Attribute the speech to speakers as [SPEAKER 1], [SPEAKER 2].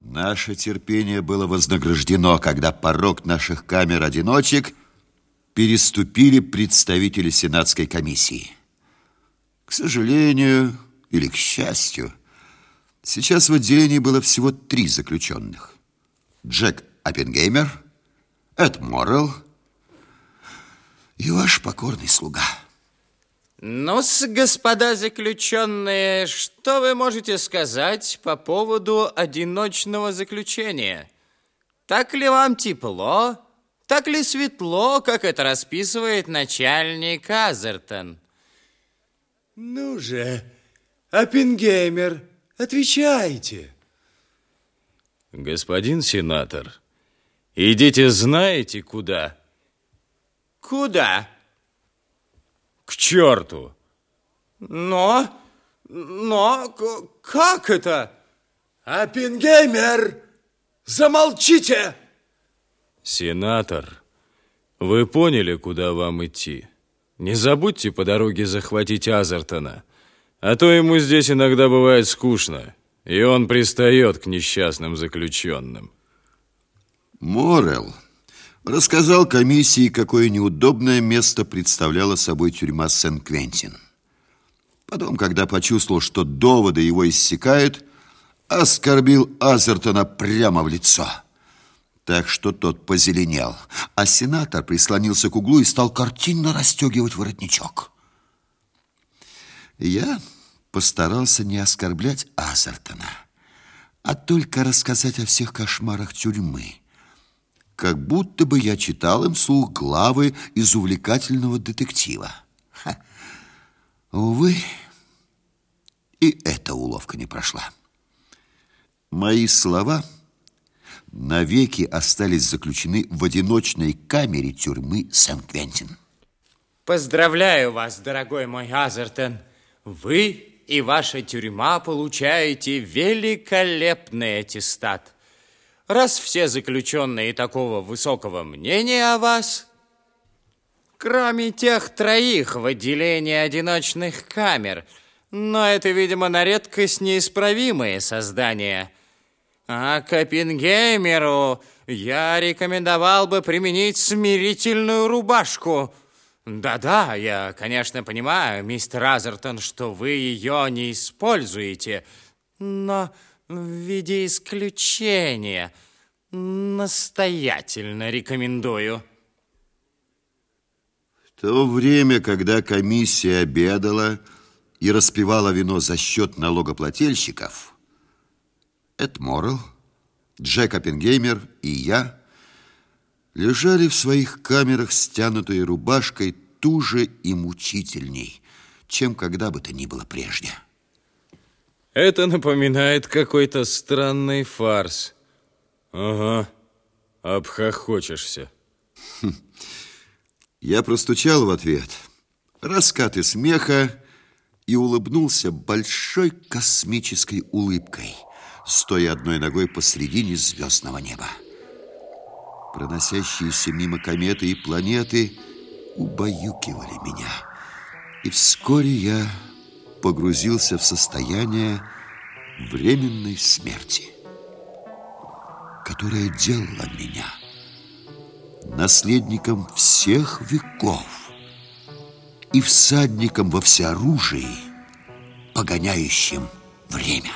[SPEAKER 1] Наше терпение было вознаграждено, когда порог наших камер-одиночек переступили представители Сенатской комиссии. К сожалению или к счастью, сейчас в отделении было всего три заключенных. Джек Оппенгеймер, Эд Моррелл и ваш покорный слуга.
[SPEAKER 2] Ну господа заключенные, что вы можете сказать по поводу одиночного заключения? Так ли вам тепло, так ли светло, как это расписывает начальник Азертон?
[SPEAKER 3] Ну же, Оппенгеймер, отвечайте.
[SPEAKER 4] Господин сенатор, идите знаете куда?
[SPEAKER 2] Куда?
[SPEAKER 4] Черту!
[SPEAKER 2] Но, но, как это?
[SPEAKER 3] Оппенгеймер, замолчите!
[SPEAKER 4] Сенатор, вы поняли, куда вам идти? Не забудьте по дороге захватить Азертона, а то ему здесь иногда бывает скучно, и он пристает к несчастным заключенным.
[SPEAKER 1] Морел рассказал комиссии, какое неудобное место представляла собой тюрьма Сен-Квентин. Потом, когда почувствовал, что доводы его иссякают, оскорбил Азертона прямо в лицо – так что тот позеленел, а сенатор прислонился к углу и стал картинно расстегивать воротничок. Я постарался не оскорблять Азертона, а только рассказать о всех кошмарах тюрьмы, как будто бы я читал им слух главы из увлекательного детектива. Ха. Увы, и эта уловка не прошла. Мои слова – навеки остались заключены в одиночной камере тюрьмы Сен-Квентин.
[SPEAKER 2] Поздравляю вас, дорогой мой Азертон. Вы и ваша тюрьма получаете великолепный аттестат. Раз все заключенные такого высокого мнения о вас, кроме тех троих в отделении одиночных камер, но это, видимо, на редкость неисправимые создания – а Копенгеймеру я рекомендовал бы применить смирительную рубашку. Да-да, я, конечно, понимаю, мистер Азертон, что вы ее не используете, но в виде исключения настоятельно рекомендую.
[SPEAKER 1] В то время, когда комиссия обедала и распивала вино за счет налогоплательщиков, Эд Моррелл, Джек Оппенгеймер и я лежали в своих камерах, стянутой рубашкой, туже и мучительней, чем когда бы то ни было прежде.
[SPEAKER 4] Это напоминает какой-то странный фарс. Ага, обхохочешься.
[SPEAKER 1] Я простучал в ответ. Раскаты смеха и улыбнулся большой космической улыбкой – стоя одной ногой посредине звездного неба. Проносящиеся мимо кометы и планеты убаюкивали меня. И вскоре я погрузился в состояние временной смерти, которая делала меня наследником всех веков и всадником во всеоружии, погоняющим время.